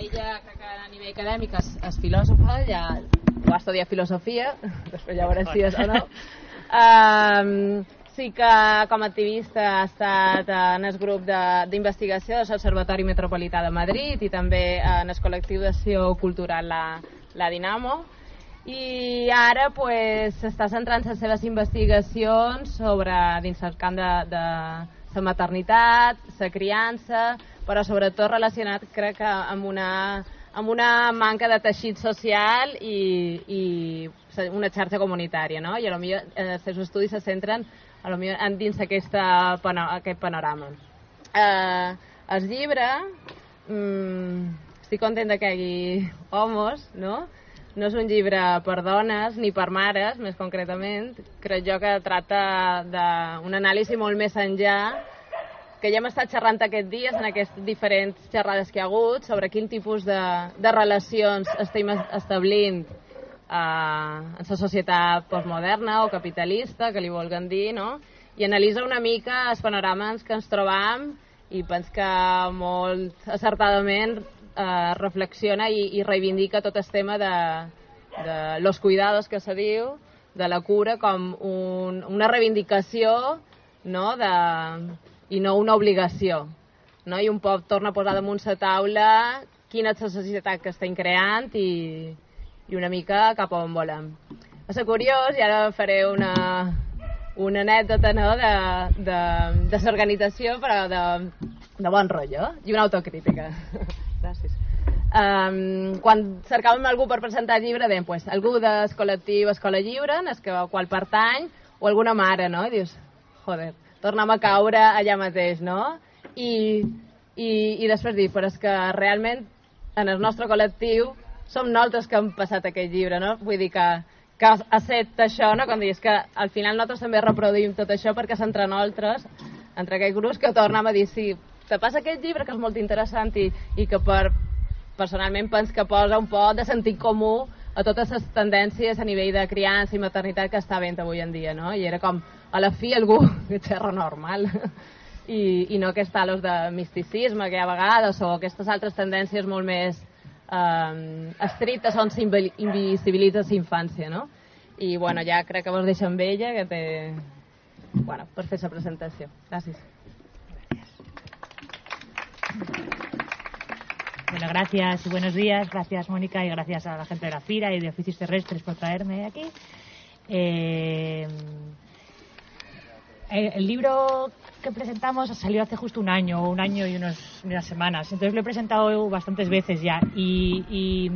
ella que a nivell acadèmic és, és filòsofa, ja va estudiar filosofia, després ja veurem si és o no. Um, sí que com a activista ha estat en el grup de- d'investigació de, l'Observatori Metropolità de Madrid i també en el col·lectiu d'acció cultural la, la Dinamo i ara pues, s'està centrant les seves investigacions sobre dins el camp de, de la maternitat, la criança, però sobretot relacionat crec que amb una, amb una manca de teixit social i, i una xarxa comunitària, no? I a lo millor eh, els seus estudis se centren a lo millor en dins aquesta, aquest panorama. Eh, el llibre, mm, estic contenta que hi hagi homes, no? No és un llibre per dones ni per mares, més concretament. Crec jo que tracta d'un anàlisi molt més enllà que ja hem estat xerrant aquests dies en aquestes diferents xerrades que hi ha hagut sobre quin tipus de, de relacions estem establint eh, en la societat postmoderna o capitalista, que li vulguin dir, no? I analitza una mica els panorames que ens trobam i pens que molt acertadament eh, reflexiona i, i reivindica tot el tema de, de los cuidados que se diu, de la cura com un, una reivindicació no? de, i no una obligació. No? I un poc torna a posar damunt la taula quina és la societat que estem creant i, i una mica cap on volem. Va ser curiós, i ara faré una, una anècdota no? de, de, de l'organització, però de, de bon rotllo, i una autocrítica. Gràcies. Um, quan cercàvem algú per presentar el llibre, dèiem, pues, algú del col·lectiu Escola Lliure, en el qual pertany, o alguna mare, no? I dius, joder, tornem a caure allà mateix, no? I, i, i després dir, però és que realment en el nostre col·lectiu som nosaltres que hem passat aquest llibre, no? Vull dir que, que ha set això, no? Quan dius que al final nosaltres també reproduïm tot això perquè és entre nosaltres, entre aquells grups que tornem a dir, sí, te passa aquest llibre que és molt interessant i, i que per, personalment penso que posa un poc de sentit comú a totes les tendències a nivell de criança i maternitat que està havent avui en dia, no? I era com, a la fi, algú que xerra normal. I, i no aquests talos de misticisme que hi ha a vegades o aquestes altres tendències molt més eh, estrictes on s'invisibilitza la infància, no? I, bueno, ja crec que vos deixo amb ella, que té... Bueno, per fer la presentació. Gràcies. Bueno, gracias y buenos días. Gracias, Mónica, y gracias a la gente de la FIRA y de Oficios Terrestres por traerme aquí. Eh, el libro que presentamos salió hace justo un año, un año y unas semanas. Entonces lo he presentado bastantes veces ya. Y, y,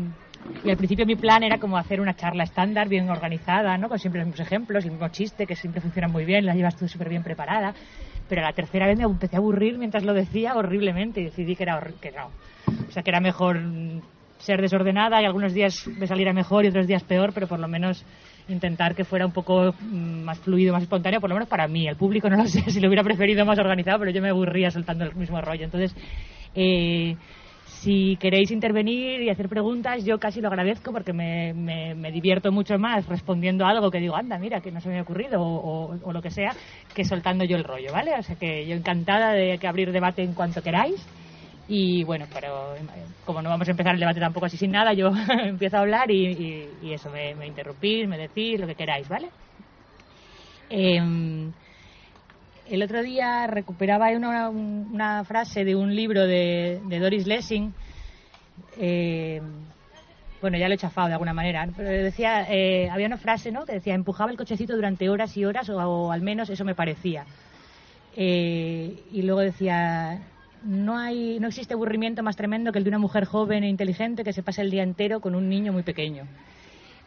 al principio mi plan era como hacer una charla estándar, bien organizada, ¿no? con siempre los mismos ejemplos el mismo chiste, que siempre funciona muy bien, la llevas tú súper bien preparada. Pero la tercera vez me empecé a aburrir mientras lo decía horriblemente y decidí que, era que no. O sea, que era mejor ser desordenada y algunos días me saliera mejor y otros días peor, pero por lo menos intentar que fuera un poco mm, más fluido, más espontáneo, por lo menos para mí. El público no lo sé si lo hubiera preferido más organizado, pero yo me aburría soltando el mismo rollo. Entonces, eh, si queréis intervenir y hacer preguntas, yo casi lo agradezco porque me, me- me divierto mucho más respondiendo algo que digo, anda, mira, que no se me ha ocurrido o, o- o lo que sea, que soltando yo el rollo, ¿vale? O sea que yo encantada de que abrir debate en cuanto queráis. Y bueno, pero eh, como no vamos a empezar el debate tampoco así sin nada, yo empiezo a hablar y, eso, me, me interrumpís, me decís, lo que queráis, ¿vale? Em, el otro día recuperaba una, un- una frase de un libro de, Doris Lessing. eh, bueno, ya lo he chafado de alguna manera, pero decía, eh, había una frase, ¿no? Que decía, empujaba el cochecito durante horas y horas, o, o al menos eso me parecía. Eh, y luego decía, no hay, no existe aburrimiento más tremendo que el de una mujer joven e inteligente que se pasa el día entero con un niño muy pequeño.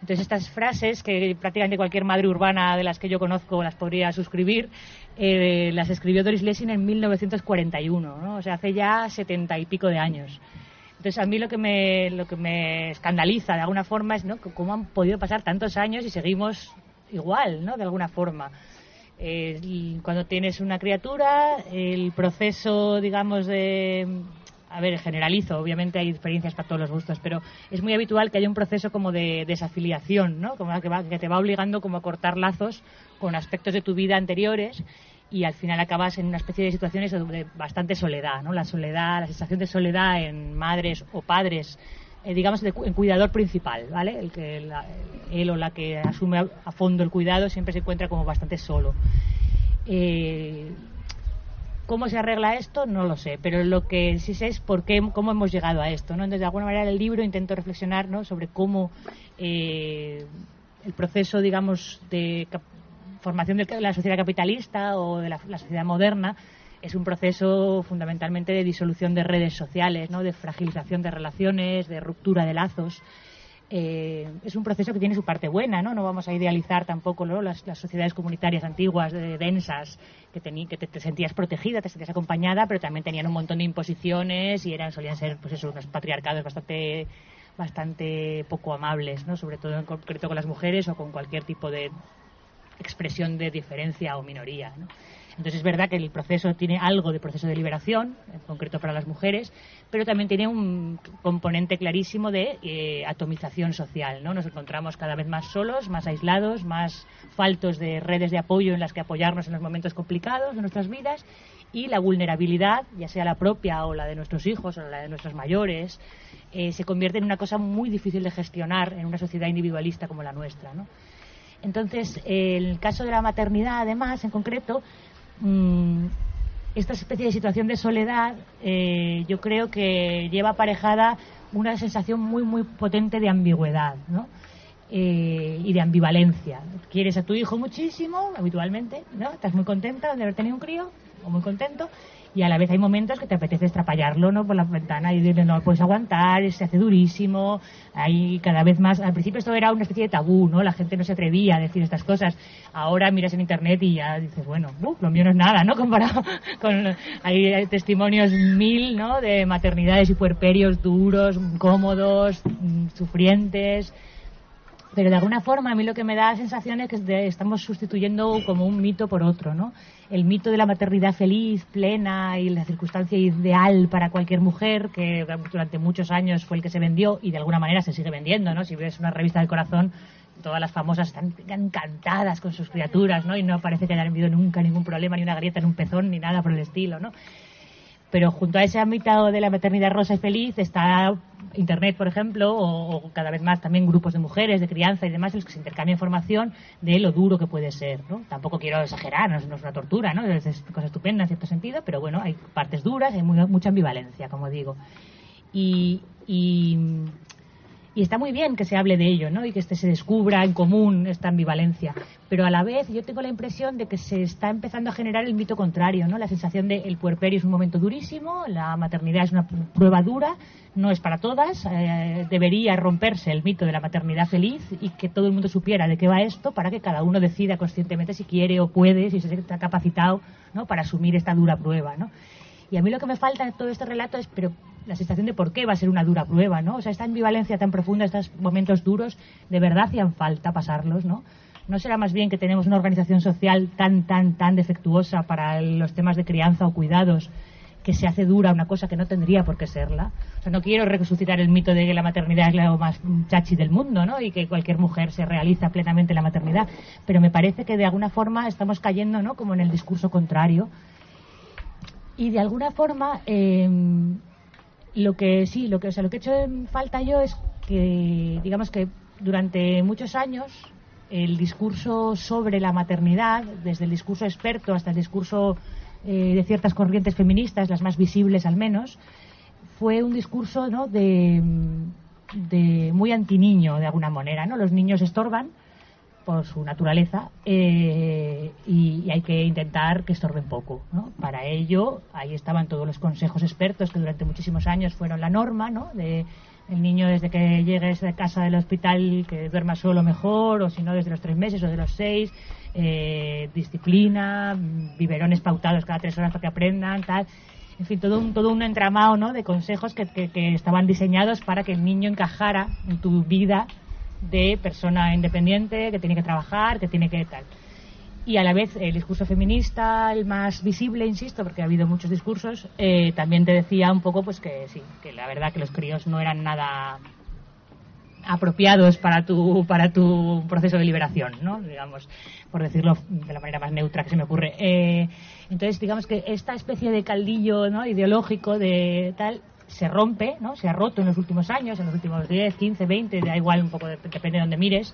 Entonces estas frases, que prácticamente cualquier madre urbana de las que yo conozco las podría suscribir, eh, las escribió Doris Lessing en 1941, ¿no? o sea, hace ya setenta y pico de años. Entonces a mí lo que me, lo que me escandaliza de alguna forma es ¿no? cómo han podido pasar tantos años y seguimos igual, ¿no? de alguna forma. Eh, cuando tienes una criatura, el proceso, digamos, de a ver, generalizo, obviamente hay experiencias para todos los gustos, pero es muy habitual que haya un proceso como de desafiliación, ¿no? Como que, va- que te va obligando como a cortar lazos con aspectos de tu vida anteriores y al final acabas en una especie de situaciones de bastante soledad, ¿no? La soledad, la sensación de soledad en madres o padres, eh, digamos, en cuidador principal, ¿vale? El que él o la que asume a, fondo el cuidado siempre se encuentra como bastante solo. Eh, ¿Cómo se arregla esto? No lo sé, pero lo que sí sé es por qué, cómo hemos llegado a esto. ¿no? Entonces, de alguna manera, el libro intento reflexionar ¿no? sobre cómo eh, el proceso, digamos, de formación de la sociedad capitalista o de la, sociedad moderna es un proceso fundamentalmente de disolución de redes sociales, ¿no? de fragilización de relaciones, de ruptura de lazos. Eh, es un proceso que tiene su parte buena, ¿no? No vamos a idealizar tampoco las, sociedades comunitarias antiguas, densas, que, que te, sentías protegida, te sentías acompañada, pero también tenían un montón de imposiciones y eran solían ser, pues eso, unos patriarcados bastante bastante poco amables, ¿no? Sobre todo en concreto con las mujeres o con cualquier tipo de expresión de diferencia o minoría, ¿no? Entonces es verdad que el proceso tiene algo de proceso de liberación, en concreto para las mujeres, pero también tiene un componente clarísimo de eh, atomización social. ¿no? Nos encontramos cada vez más solos, más aislados, más faltos de redes de apoyo en las que apoyarnos en los momentos complicados de nuestras vidas y la vulnerabilidad, ya sea la propia o la de nuestros hijos o la de nuestros mayores, eh, se convierte en una cosa muy difícil de gestionar en una sociedad individualista como la nuestra. ¿no? Entonces, el caso de la maternidad, además, en concreto, Mm, esta especie de situación de soledad eh, yo creo que lleva aparejada una sensación muy muy potente de ambigüedad ¿no? Eh, y de ambivalencia quieres a tu hijo muchísimo habitualmente no estás muy contenta de haber tenido un crío o muy contento y a la vez hay momentos que te apetece estrapallarlo ¿no? por la ventana y decirle no puedes aguantar, se hace durísimo, hay cada vez más, al principio esto era una especie de tabú, ¿no? La gente no se atrevía a decir estas cosas, ahora miras en internet y ya dices, bueno, lo mío no es nada, ¿no? Comparado con, hay testimonios mil, ¿no? De maternidades y puerperios duros, cómodos, mm, sufrientes, pero de alguna forma a mí lo que me da la sensación es que estamos sustituyendo como un mito por otro, ¿no? El mito de la maternidad feliz, plena y la circunstancia ideal para cualquier mujer, que durante muchos años fue el que se vendió y de alguna manera se sigue vendiendo, ¿no? Si ves una revista del corazón, todas las famosas están encantadas con sus criaturas, ¿no? Y no parece que hayan habido nunca ningún problema, ni una grieta en un pezón, ni nada por el estilo, ¿no? Pero junto a ese ámbito de la maternidad rosa y feliz está Internet, por ejemplo, o, cada vez más también grupos de mujeres, de crianza y demás, en los que se intercambia información de lo duro que puede ser. ¿no? Tampoco quiero exagerar, no es, una tortura, ¿no? es, es cosa estupenda en cierto sentido, pero bueno, hay partes duras, hay mucha ambivalencia, como digo. y, y está muy bien que se hable de ello, ¿no? Y que este se descubra en común esta ambivalencia. Pero a la vez yo tengo la impresión de que se está empezando a generar el mito contrario, ¿no? La sensación de el puerperio es un momento durísimo, la maternidad es una prueba dura, no es para todas, eh, debería romperse el mito de la maternidad feliz y que todo el mundo supiera de qué va esto para que cada uno decida conscientemente si quiere o puede, si se está capacitado, ¿no? Para asumir esta dura prueba, ¿no? Y a mí lo que me falta en todo este relato es, pero la sensación de por qué va a ser una dura prueba, ¿no? O sea, esta ambivalencia tan profunda, estos momentos duros, de verdad hacían falta pasarlos, ¿no? ¿No será más bien que tenemos una organización social tan, tan, tan defectuosa para los temas de crianza o cuidados que se hace dura una cosa que no tendría por qué serla? O sea, no quiero resucitar el mito de que la maternidad es lo más chachi del mundo, ¿no? Y que cualquier mujer se realiza plenamente la maternidad. Pero me parece que de alguna forma estamos cayendo, ¿no? Como en el discurso contrario. Y de alguna forma, eh, lo que sí, lo que, o sea, lo que he hecho en falta yo es que, digamos que durante muchos años el discurso sobre la maternidad, desde el discurso experto hasta el discurso eh, de ciertas corrientes feministas, las más visibles al menos, fue un discurso ¿no? de, de muy antiniño de alguna manera. ¿no? Los niños estorban, por su naturaleza eh, y, hay que intentar que estorben poco. ¿no? Para ello, ahí estaban todos los consejos expertos que durante muchísimos años fueron la norma, ¿no? de el niño desde que llegues de casa del hospital que duerma solo mejor, o si no desde los tres meses o de los seis, eh, disciplina, biberones pautados cada tres horas para que aprendan, tal. En fin, todo un, todo un entramado ¿no? de consejos que, que estaban diseñados para que el niño encajara en tu vida de persona independiente que tiene que trabajar, que tiene que tal. Y a la vez el discurso feminista, el más visible, insisto, porque ha habido muchos discursos, eh, también te decía un poco pues que sí, que la verdad que los críos no eran nada apropiados para tu, para tu proceso de liberación, ¿no? Digamos, por decirlo de la manera más neutra que se me ocurre. Eh, entonces, digamos que esta especie de caldillo ¿no? ideológico de tal se rompe, ¿no? Se ha roto en los últimos años, en los últimos 10, 15, 20, da igual un poco, depende de donde mires.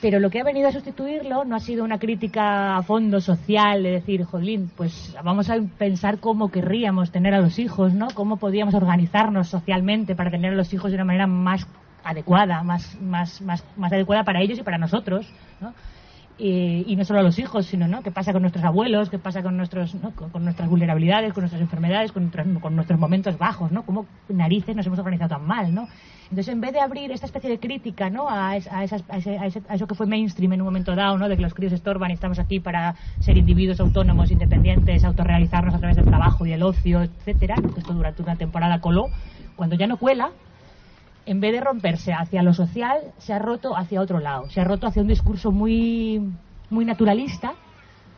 Pero lo que ha venido a sustituirlo no ha sido una crítica a fondo social, de decir, jolín, pues vamos a pensar cómo querríamos tener a los hijos, ¿no? Cómo podíamos organizarnos socialmente para tener a los hijos de una manera más adecuada, más, más, más, más adecuada para ellos y para nosotros, ¿no? Y no solo a los hijos, sino ¿no? qué pasa con nuestros abuelos, qué pasa con, nuestros, con, nuestras vulnerabilidades, con nuestras enfermedades, con, con, nuestros momentos bajos, ¿no? Cómo narices nos hemos organizado tan mal, ¿no? Entonces, en vez de abrir esta especie de crítica ¿no? a, a, esas, a, eso que fue mainstream en un momento dado, ¿no? de que los críos estorban y estamos aquí para ser individuos autónomos, independientes, autorrealizarnos a través del trabajo y el ocio, etcétera, que esto durante una temporada coló, cuando ya no cuela, en vez de romperse hacia lo social, se ha roto hacia otro lado. Se ha roto hacia un discurso muy, muy naturalista,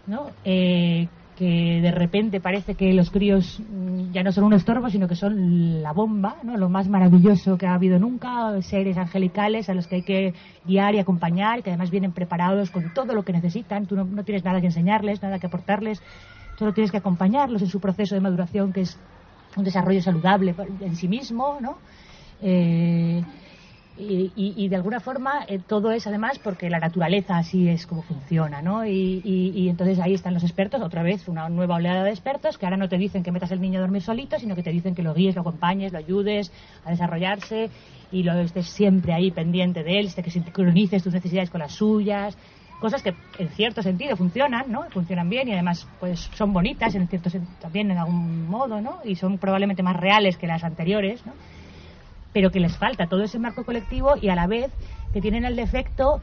¿no? Eh, que de repente parece que los críos mm, ya no son un estorbo, sino que son la bomba, ¿no? lo más maravilloso que ha habido nunca, seres angelicales a los que hay que guiar y acompañar, que además vienen preparados con todo lo que necesitan, tú no, no tienes nada que enseñarles, nada que aportarles, solo tienes que acompañarlos en su proceso de maduración, que es un desarrollo saludable en sí mismo, ¿no? Eh, y, de alguna forma eh, todo es además porque la naturaleza así es como funciona, ¿no? Y, entonces ahí están los expertos, otra vez una nueva oleada de expertos que ahora no te dicen que metas el niño a dormir solito, sino que te dicen que lo guíes, lo acompañes, lo ayudes a desarrollarse y lo estés siempre ahí pendiente de él, que sincronices tus necesidades con las suyas, cosas que en cierto sentido funcionan, ¿no? Funcionan bien y además pues son bonitas en cierto también en algún modo, ¿no? Y son probablemente más reales que las anteriores, ¿no? Pero que les falta todo ese marco colectivo y a la vez que tienen el defecto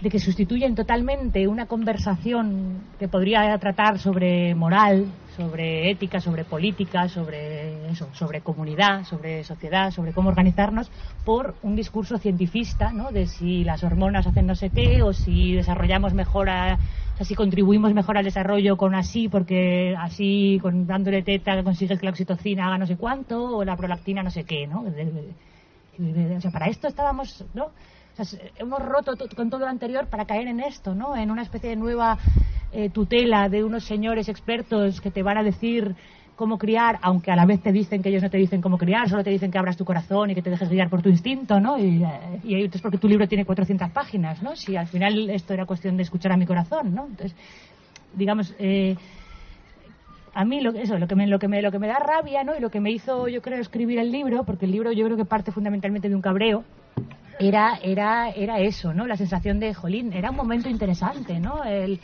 de que sustituyen totalmente una conversación que podría tratar sobre moral, sobre ética, sobre política, sobre eso, sobre comunidad, sobre sociedad, sobre cómo organizarnos, por un discurso cientifista, ¿no? De si las hormonas hacen no sé qué o si desarrollamos mejor a, si contribuimos mejor al desarrollo con así, porque así, con dándole teta, consigues que la oxitocina haga no sé cuánto, o la prolactina no sé qué, ¿no? o sea, para esto estábamos, ¿no? O sea, hemos roto con todo lo anterior para caer en esto, ¿no? En una especie de nueva eh, tutela de unos señores expertos que te van a decir cómo criar, aunque a la vez te dicen que ellos no te dicen cómo criar, solo te dicen que abras tu corazón y que te dejes guiar por tu instinto, ¿no? Y, eh, y es porque tu libro tiene 400 páginas, ¿no? Si al final esto era cuestión de escuchar a mi corazón, ¿no? Entonces, digamos, eh, a mí lo, eso, lo que, me, lo, que me, lo que me da rabia, ¿no? Y lo que me hizo, yo creo, escribir el libro, porque el libro yo creo que parte fundamentalmente de un cabreo, era, era, era eso, ¿no? La sensación de, jolín, era un momento interesante, ¿no? El,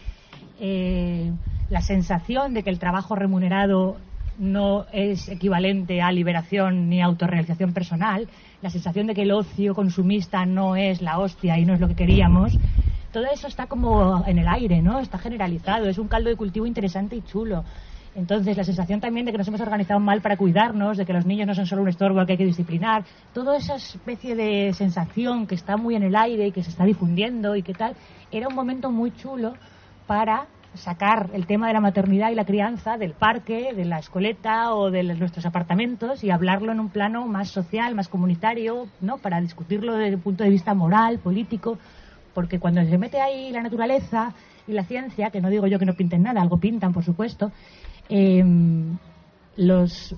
eh, la sensación de que el trabajo remunerado no es equivalente a liberación ni autorrealización personal, la sensación de que el ocio consumista no es la hostia y no es lo que queríamos, todo eso está como en el aire, ¿no? Está generalizado, es un caldo de cultivo interesante y chulo. Entonces, la sensación también de que nos hemos organizado mal para cuidarnos, de que los niños no son solo un estorbo al que hay que disciplinar, toda esa especie de sensación que está muy en el aire y que se está difundiendo y que tal, era un momento muy chulo para sacar el tema de la maternidad y la crianza del parque, de la escoleta o de nuestros apartamentos y hablarlo en un plano más social, más comunitario, ¿no? Para discutirlo desde el punto de vista moral, político, porque cuando se mete ahí la naturaleza y la ciencia, que no digo yo que no pinten nada, algo pintan, por supuesto, eh, los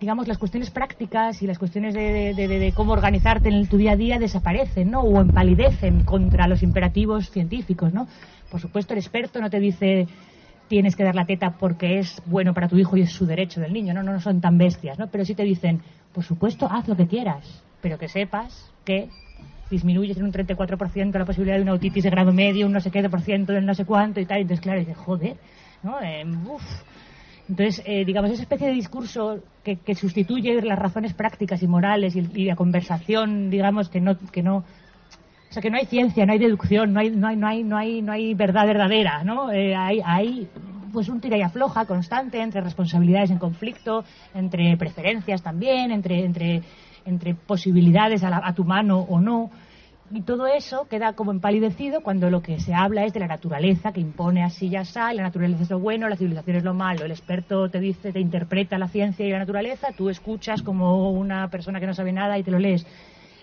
digamos, las cuestiones prácticas y las cuestiones de, de, cómo organizarte en tu día a día desaparecen, ¿no? O empalidecen contra los imperativos científicos, ¿no? Por supuesto, el experto no te dice tienes que dar la teta porque es bueno para tu hijo y es su derecho del niño, ¿no? No, son tan bestias, ¿no? Pero sí te dicen, por supuesto, haz lo que quieras, pero que sepas que disminuyes en un 34% la posibilidad de una otitis de grado medio, un no sé qué de por ciento, del no sé cuánto y tal. Entonces, claro, dices, joder, ¿no? Eh, Entonces, eh, digamos, esa especie de discurso que, que, sustituye las razones prácticas y morales y, la conversación, digamos, que no, que no, o sea, que no hay ciencia, no hay deducción, no hay, no hay, no hay, no hay, no hay verdad verdadera, ¿no? Eh, hay, hay pues un tira y afloja constante entre responsabilidades en conflicto, entre preferencias también, entre, entre, entre posibilidades a, la, a tu mano o no. Y todo eso queda como empalidecido cuando lo que se habla es de la naturaleza que impone así ya está, la naturaleza es lo bueno, la civilización es lo malo. El experto te dice, te interpreta la ciencia y la naturaleza, tú escuchas como una persona que no sabe nada y te lo lees.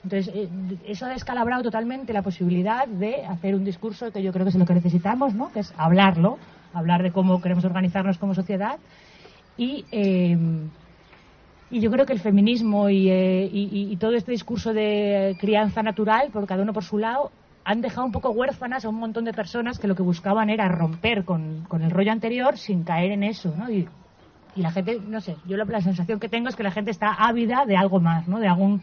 Entonces, eh, eso ha descalabrado totalmente la posibilidad de hacer un discurso que yo creo que es lo que necesitamos, ¿no? que es hablarlo, hablar de cómo queremos organizarnos como sociedad. Y, eh, y yo creo que el feminismo y, eh, y, todo este discurso de crianza natural, por cada uno por su lado, han dejado un poco huérfanas a un montón de personas que lo que buscaban era romper con, con el rollo anterior sin caer en eso. ¿no? Y, y la gente, no sé, yo la, la sensación que tengo es que la gente está ávida de algo más, ¿no? de algún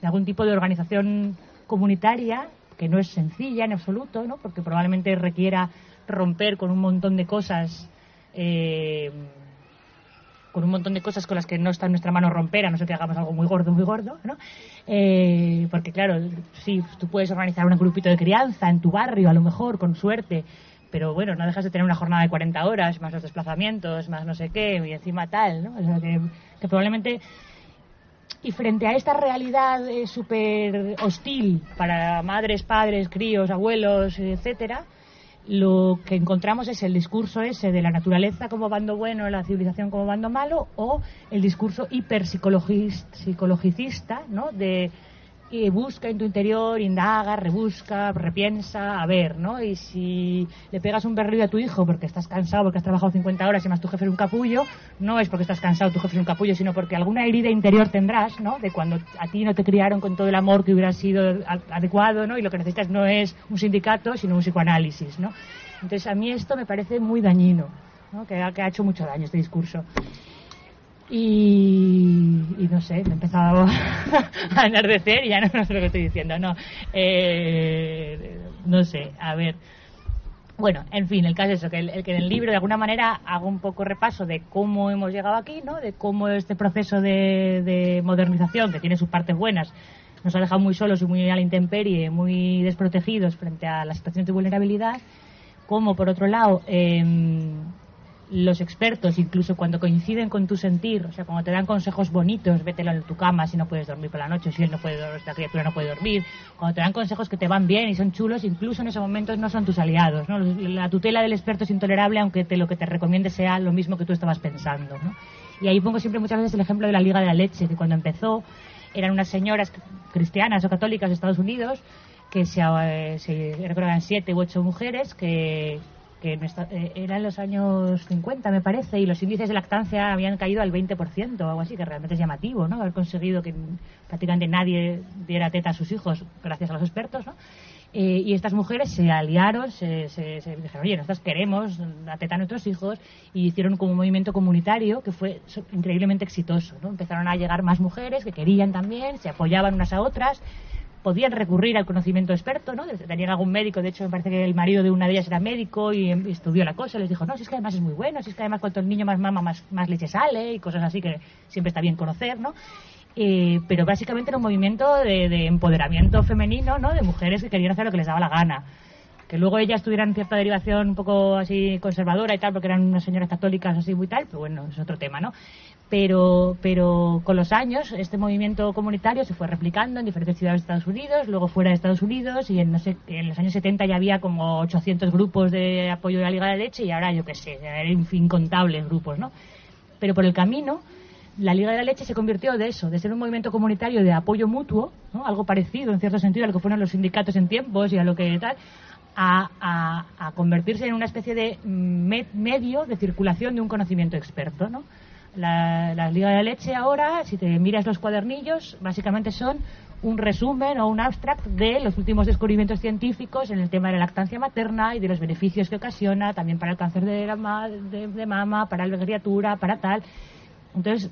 de algún tipo de organización comunitaria que no es sencilla en absoluto, ¿no? porque probablemente requiera romper con un montón de cosas, eh, con un montón de cosas con las que no está en nuestra mano romper, a no ser que hagamos algo muy gordo, muy gordo, ¿no? Eh, porque claro, sí, tú puedes organizar un grupito de crianza en tu barrio, a lo mejor, con suerte, pero bueno, no dejas de tener una jornada de 40 horas, más los desplazamientos, más no sé qué, y encima tal, ¿no? O sea, que, probablemente y frente a esta realidad eh, súper hostil para madres, padres, críos, abuelos, etcétera, lo que encontramos es el discurso ese de la naturaleza como bando bueno, la civilización como bando malo, o el discurso hiperpsicologicista, ¿no? De y busca en tu interior, indaga, rebusca, repiensa, a ver, ¿no? Y si le pegas un berrillo a tu hijo porque estás cansado, porque has trabajado 50 horas y más tu jefe es un capullo, no es porque estás cansado, tu jefe es un capullo, sino porque alguna herida interior tendrás, ¿no? De cuando a ti no te criaron con todo el amor que hubiera sido adecuado, ¿no? Y lo que necesitas no es un sindicato, sino un psicoanálisis, ¿no? Entonces a mí esto me parece muy dañino, ¿no? Que, que ha hecho mucho daño este discurso. Y, no sé, me he empezado a enardecer y ya no, sé lo que estoy diciendo, no. Eh, no sé, a ver. Bueno, en fin, el caso es eso, que, el, que en el libro de alguna manera hago un poco repaso de cómo hemos llegado aquí, ¿no? De cómo este proceso de, de modernización, que tiene sus partes buenas, nos ha dejado muy solos y muy a la intemperie, muy desprotegidos frente a las situaciones de vulnerabilidad, como por otro lado... Eh, los expertos, incluso cuando coinciden con tu sentir, o sea, cuando te dan consejos bonitos, vételo en tu cama si no puedes dormir por la noche, si él no puede, esta criatura no puede dormir, cuando te dan consejos que te van bien y son chulos, incluso en esos momentos no son tus aliados, ¿no? La tutela del experto es intolerable aunque te, lo que te recomiende sea lo mismo que tú estabas pensando, ¿no? Y ahí pongo siempre muchas veces el ejemplo de la Liga de la Leche, que cuando empezó eran unas señoras cristianas o católicas de Estados Unidos que se, eh, eran siete u ocho mujeres que, que eh, era en los años 50, me parece, y los índices de lactancia habían caído al 20% o algo así, que realmente es llamativo, ¿no? Haber conseguido que prácticamente nadie diera teta a sus hijos gracias a los expertos, ¿no? Eh, y estas mujeres se aliaron, se, se, se, dijeron, oye, nosotros queremos la teta a nuestros hijos, y hicieron como un movimiento comunitario que fue increíblemente exitoso, ¿no? Empezaron a llegar más mujeres que querían también, se apoyaban unas a otras, podían recurrir al conocimiento experto, ¿no? Tenían algún médico, de hecho me parece que el marido de una de ellas era médico y, y estudió la cosa, les dijo, no, si es que además es muy bueno, si es que además cuanto el niño más mama, más, más leche sale y cosas así que siempre está bien conocer, ¿no? Eh, pero básicamente era un movimiento de, de, empoderamiento femenino, ¿no? De mujeres que querían hacer lo que les daba la gana. Que luego ellas tuvieran cierta derivación un poco así conservadora y tal, porque eran unas señoras católicas así muy tal, pero bueno, es otro tema, ¿no? pero, pero con los años este movimiento comunitario se fue replicando en diferentes ciudades de Estados Unidos, luego fuera de Estados Unidos y en, no sé, en los años 70 ya había como 800 grupos de apoyo de la Liga de Leche y ahora yo qué sé, eran incontables grupos, ¿no? Pero por el camino la Liga de la Leche se convirtió de eso, de ser un movimiento comunitario de apoyo mutuo, ¿no? algo parecido en cierto sentido a lo que fueron los sindicatos en tiempos y a lo que tal, a, convertirse en una especie de med medio de circulación de un conocimiento experto, ¿no? La, la, Liga de la Leche ahora, si te miras los cuadernillos, básicamente son un resumen o un abstract de los últimos descubrimientos científicos en el tema de la lactancia materna y de los beneficios que ocasiona también para el cáncer de, la ma de mama, para la criatura, para tal. Entonces,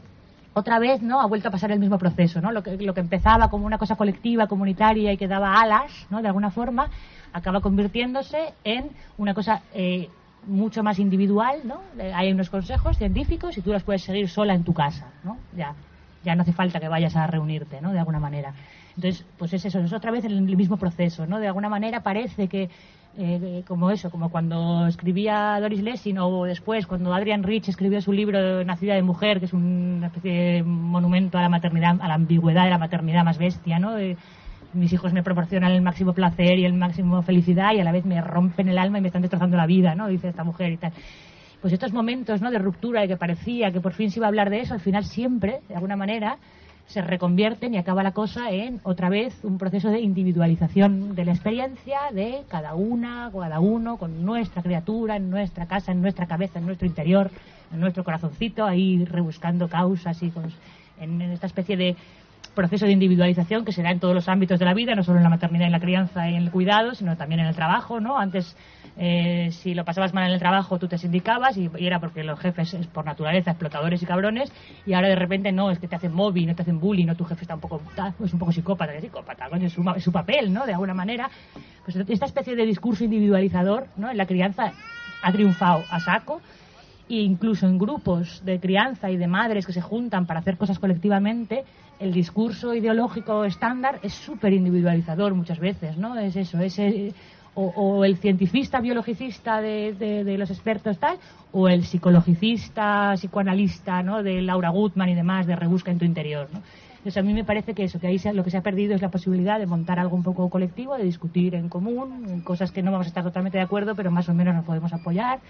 otra vez no ha vuelto a pasar el mismo proceso no lo que, lo que empezaba como una cosa colectiva comunitaria y que daba alas no de alguna forma acaba convirtiéndose en una cosa eh, mucho más individual, ¿no? Hay unos consejos científicos y tú los puedes seguir sola en tu casa, ¿no? Ya, ya no hace falta que vayas a reunirte, ¿no? De alguna manera. Entonces, pues es eso, es otra vez el mismo proceso, ¿no? De alguna manera parece que, eh, como eso, como cuando escribía Doris Lessing o después cuando Adrian Rich escribió su libro Nacida de Mujer, que es una especie de monumento a la maternidad, a la ambigüedad de la maternidad más bestia, ¿no? De, mis hijos me proporcionan el máximo placer y el máximo felicidad y a la vez me rompen el alma y me están destrozando la vida, ¿no? Dice esta mujer y tal. Pues estos momentos, ¿no? De ruptura y que parecía que por fin se iba a hablar de eso, al final siempre, de alguna manera, se reconvierten y acaba la cosa en otra vez un proceso de individualización de la experiencia de cada una, cada uno, con nuestra criatura, en nuestra casa, en nuestra cabeza, en nuestro interior, en nuestro corazoncito, ahí rebuscando causas y en esta especie de proceso de individualización que se da en todos los ámbitos de la vida, no solo en la maternidad, en la crianza y en el cuidado, sino también en el trabajo, ¿no? Antes, eh, si lo pasabas mal en el trabajo, tú te sindicabas y, era porque los jefes es por naturaleza explotadores y cabrones, y ahora de repente no, es que te hacen móvil, no te hacen bullying, no tu jefe está un poco, es un poco psicópata, que psicópata, es su, es su papel, ¿no? De alguna manera. Pues esta especie de discurso individualizador, ¿no? En la crianza ha triunfado a saco e incluso en grupos de crianza y de madres que se juntan para hacer cosas colectivamente, el discurso ideológico estándar es súper individualizador muchas veces, ¿no? Es eso, es o, el cientifista biologicista de, los expertos tal, o el psicologicista, psicoanalista, ¿no? De Laura Gutman y demás, de rebusca en tu interior, ¿no? Entonces a mí me parece que eso, que ahí lo que se ha perdido es la posibilidad de montar algo un poco colectivo, de discutir en común, cosas que no vamos a estar totalmente de acuerdo, pero más o menos nos podemos apoyar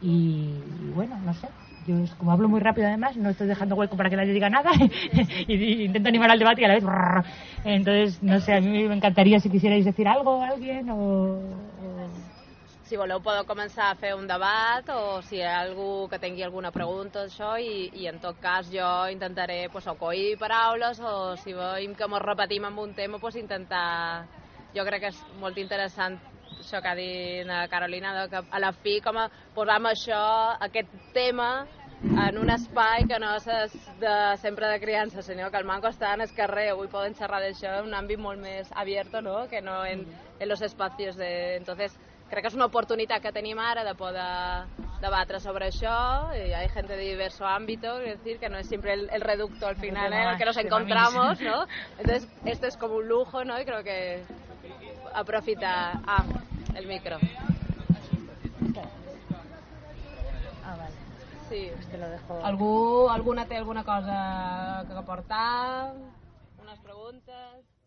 y, bueno, no sé. Yo, como hablo muy rápido además, no estoy dejando hueco para que nadie diga nada y, intento animar al debate y a la vez... Entonces, no sé, a mí me encantaría si quisierais decir algo a alguien o... Si voleu podeu començar a fer un debat o si hi ha que tingui alguna pregunta això i en tot cas jo intentaré pues, o coir paraules o si veiem que ens repetim amb un tema pues, intentar jo crec que és molt interessant això que ha dit la Carolina, que a la fi com a posam això, aquest tema en un espai que no és de, sempre de criança, sinó que el manco està en el carrer, avui poden xerrar d'això en un àmbit molt més abierto, ¿no? que no en, en los espacios de... Entonces, crec que és una oportunitat que tenim ara de poder debatre sobre això y hay gente de diversos ámbitos, es decir, que no es siempre el, el reducto al final ¿eh? que nos encontramos, ¿no? Entonces, esto es como un lujo, ¿no? Y creo que aprofita ah, el micro. Ah, vale. Sí, que lo dejo. ¿Algú, alguna té alguna cosa que aportar? Unes preguntes?